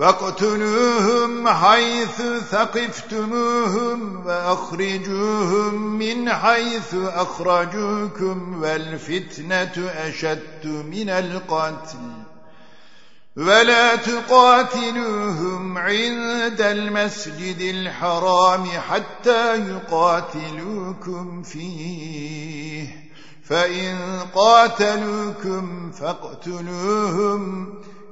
واقتلوهم حيث ثقفتموهم وأخرجوهم من حيث أخرجوكم والفتنة أشد من القتل. ولا تقاتلوهم عند المسجد الحرام حتى يقاتلوكم فيه. فإن قاتلوكم فاقتلوهم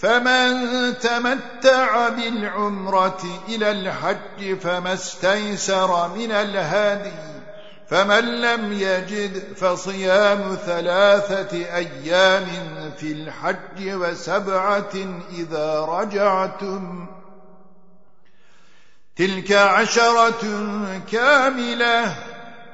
فمن تمتع بالعمرة إلى الحج فما استيسر من الهدي فمن لم يجد فصيام ثلاثة أيام في الحج وسبعة إذا رجعتم. تلك عشرة كاملة.